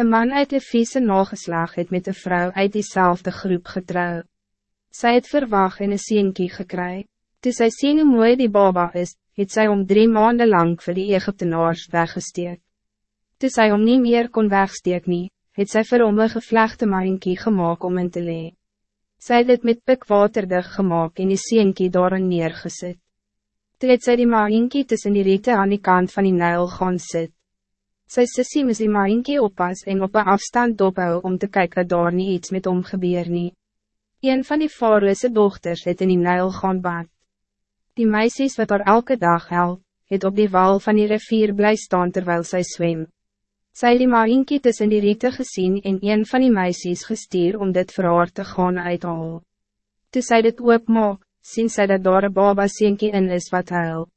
Een man uit de vieze nageslag het met een vrouw uit diezelfde groep getrouw. Zij het verwag en een sienkie gekry. Toe sy sien hoe mooi die baba is, het sy om drie maanden lang voor die Egyptenaars weggesteek. Toe sy om niet meer kon wegsteek nie, het sy vir hom een gevlegde marinkie gemaakt om in te lee. Sy het dit met pikwaterdig gemaakt en die sienkie daarin neergesit. Toe het sy die marinkie tussen die riete aan die kant van die Nijl gaan sit. Sy sissie moes die maaienkie oppas en op een afstand dophou om te kijken dat daar nie iets met hom gebeur nie. Een van die faroese dochters het in die Nijl gaan bad. Die meisjes wat er elke dag help, het op die wal van die rivier bly staan terwijl zij zwem. Het die maaienkie tussen die riete gezien en een van die meisjes gestuur om dit vir haar te gaan uithaal. Toe sy dit oopmaak, sien sy dat daar een baba in is wat huil.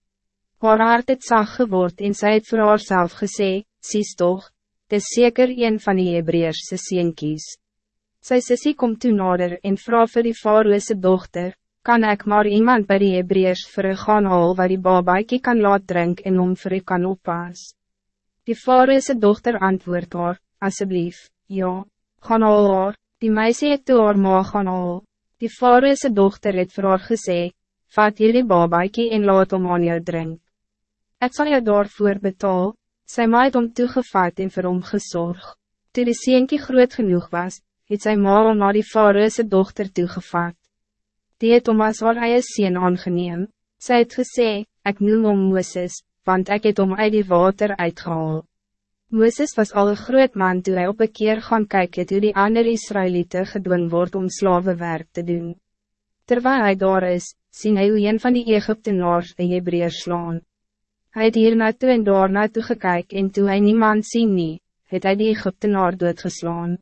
Haar hart het sag geword en sy het vir haarself gesê, Sies toch, het is zeker een van die Hebreërse sienkies. Sy sissie kom toe nader en vraag vir die vaderlose dochter, kan ik maar iemand bij die Hebreërs vir u gaan haal waar die babaikie kan laat drink en om vir u kan oppas. Die vaderlose dochter antwoord haar, alsjeblieft, ja, gaan haal haar, die meisje het toe haar ma gaan haal. Die vaderlose dochter het vir haar gesê, vat jullie babaikie en laat om aan jou drink. Ik zal jou daarvoor betalen. Sy ma het om toegevat en vir hom gesorg. Toe die seentjie groot genoeg was, het sy ma om na die vaderse dochter toegevat. Die het om as haar eie seen aangeneem. Sy het gesê, ek noem om Mooses, want ek het om uit die water uitgehaal. Mooses was al een groot man toe hij op een keer gaan kijken hoe die andere Israëlieten gedwongen wordt om slavenwerk te doen. Terwijl hij daar is, zien hij hoe een van die Egyptenaars een Hebreer slaan. Hij het hier naartoe en daar naartoe gekyk en toe hij niemand sien nie, het hy die Egyptenaar doodgeslaan.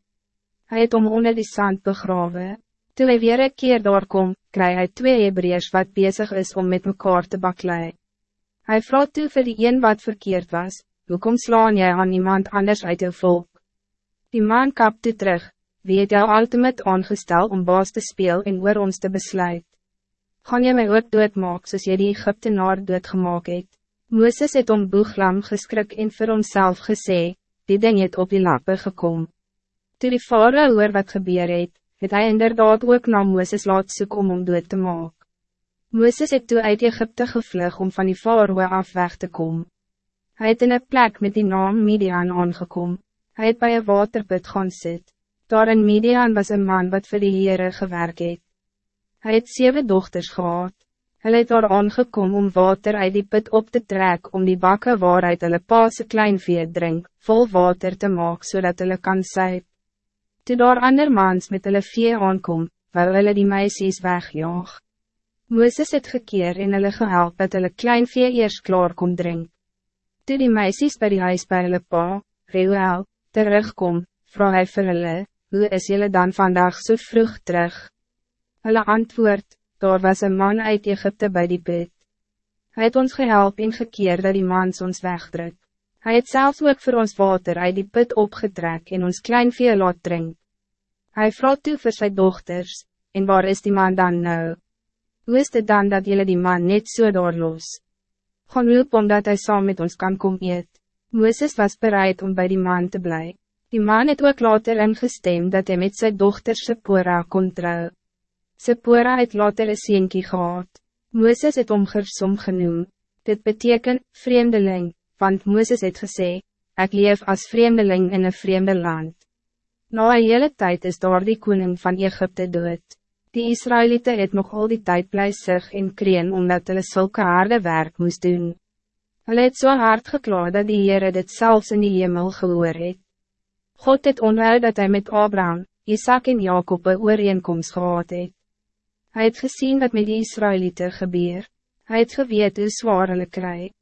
Hij het om onder die sand begraven. Toe hy weer een keer daar kom, kry hy twee Hebreërs wat bezig is om met mekaar te baklei. Hij vraagt toe vir die een wat verkeerd was, hoekom slaan jy aan iemand anders uit jou volk? Die man kap toe terug, wie het jou ultimate aangestel om baas te speel en oor ons te besluit? Gaan jy my ook doodmaak soos jy die Egyptenaar doodgemaak het? Mooses het om boeglam geskrik en vir homself gesê, die ding het op die lappe gekom. Toe die vader hoor wat gebeur het, het hy inderdaad ook na Mooses laat soek om om dood te maak. Mooses het toe uit Egypte gevlug om van die vader af weg te komen. Hij het in een plek met die naam Midian aangekom. Hij het bij een waterput gaan sit. Daar in Midian was een man wat voor die Heere gewerkt het. Hij het zeven dochters gehad. Hulle het daar aangekom om water uit die put op te trek om die bakken waaruit hulle paase klein vee drink, vol water te maak zodat hulle kan syp. Toe daar ander mans met hulle vee aankom, wou hulle die meisies wegjaag. Mooses het gekeer en hulle gehelp dat hulle klein vee eers klaar kon drink. Toe die meisies bij die huis by hulle pa, Reuel, terugkom, vraag hy vir hulle, hoe is julle dan vandaag zo so vroeg terug? Hulle antwoord, daar was een man uit Egypte bij die put. Hij het ons gehelp en gekeer dat die mans ons wegdruk. Hij het zelfs ook voor ons water uit die put opgetrek en ons klein vee laat drink. Hij vraagt toe voor zijn dochters, en waar is die man dan nou? Hoe is het dan dat jullie die man net so doorloos? Gaan roep omdat hij saam met ons kan kom eet. Moeses was bereid om bij die man te blijven. Die man het ook later ingestemd dat hij met zijn dochter Sephora kon trouwen. Sephora het later een seentjie gehad. Mooses het om Gersom genoem. Dit betekent vreemdeling, want Mooses het gesê, ik leef als vreemdeling in een vreemde land. Na een hele tijd is daar die koning van Egypte dood. Die Israëlieten het nog al die tijd blijzig in kreen omdat hulle sulke harde werk moest doen. Hulle het so hard geklaar dat die Heere dit zelfs in die hemel gehoor het. God het onwel dat hij met Abraham, Isaac en Jacob een ooreenkomst gehad het. Hij het gezien wat met die Israëlieten gebeur. Hij het geweet hoe zwaar hulle kry.